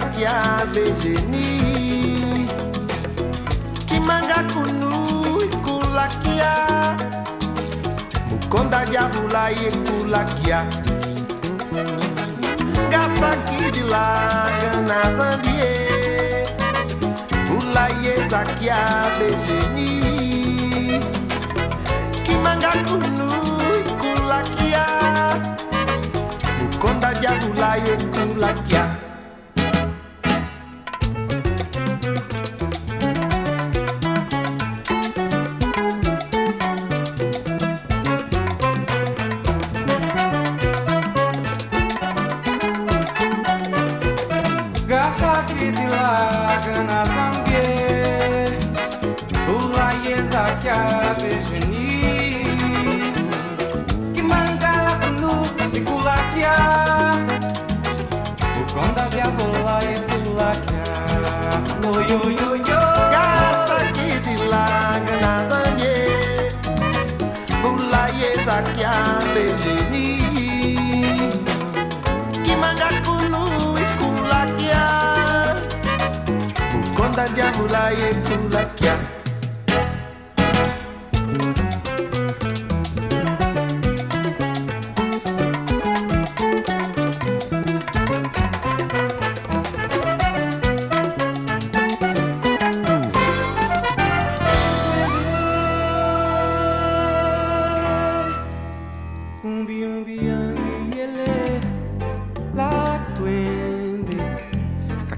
kia bejeni kimanga kunu ikula kia mukonda javula yekula kia gasa kidila gana zambie vula yeza kia bejeni kimanga kunu ikula kia mukonda javula yekula kia diabula e kulakia diabula kulakia Aquele catimamba ochala pusi Umbi umbi yangi yele la twende Kakele katimamba ochala pusi Makwene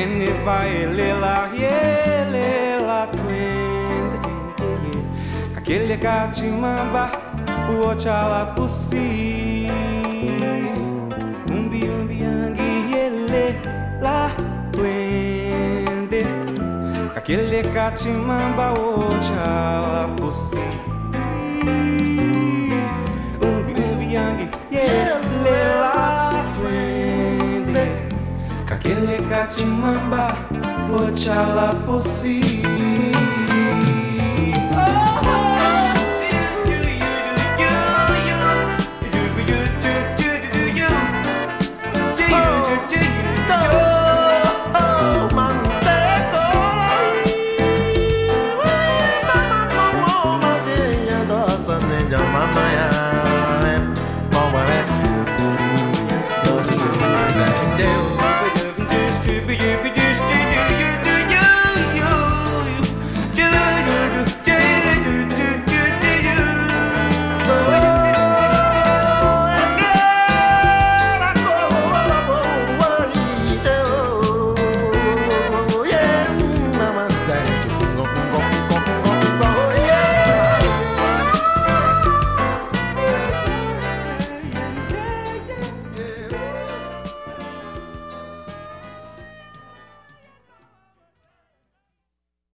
ele la yele la twende Kakele katimamba uochala pusi. Umbi umbi yangi yele la twende Kakele katimamba uochala pusi Kakele katimamba, pochala posi. Mamãe